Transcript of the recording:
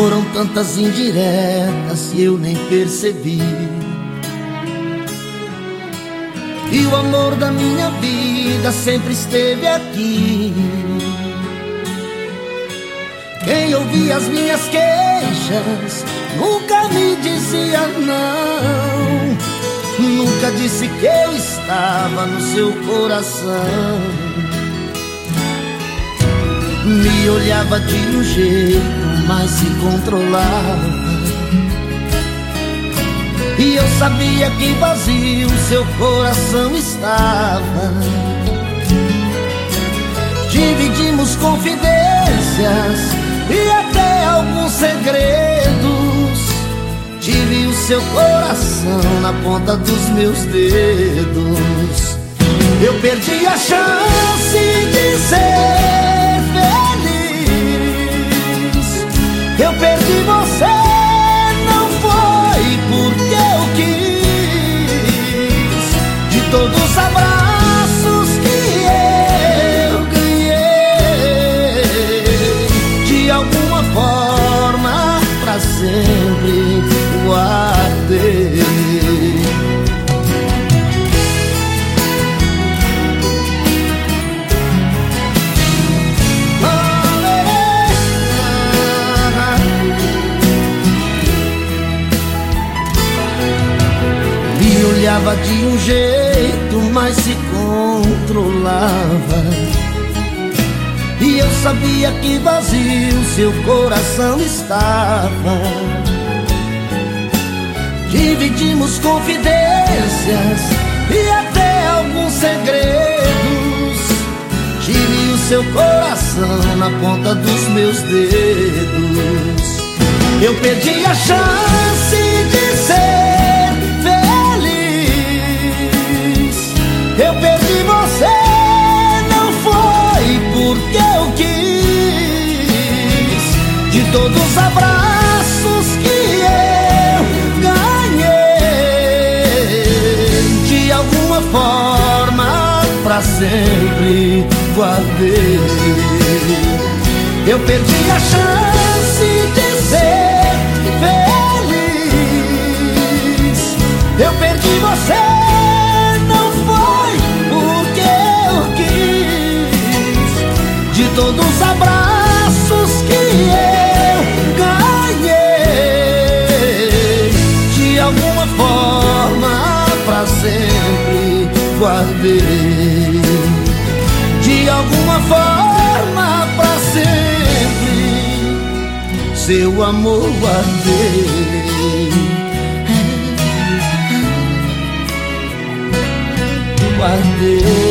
Foram tantas indiretas que eu nem percebi. E o amor da minha vida sempre esteve aqui. Quem ouvia as minhas queixas nunca me dizia não. Nunca disse que eu estava no seu coração. Me olhava de um jeito, mas se controlava. E eu sabia que vazio seu coração estava. Dividimos confidências e até alguns segredos. Tive o seu coração na ponta dos meus dedos. Eu perdi a chance de ser todos Me olhava de um jeito, mas se controlava. E eu sabia que vazio seu coração estava. Dividimos confidências e até alguns segredos. Tive o seu coração na ponta dos meus dedos. Eu perdi a chance todos os abraços que eu ganhei, de alguma forma, pra sempre guardei. Eu perdi a chance de ser feliz. Eu perdi você. todos os abraços guardei De alguma forma pra sempre Seu amor guardei. Guardei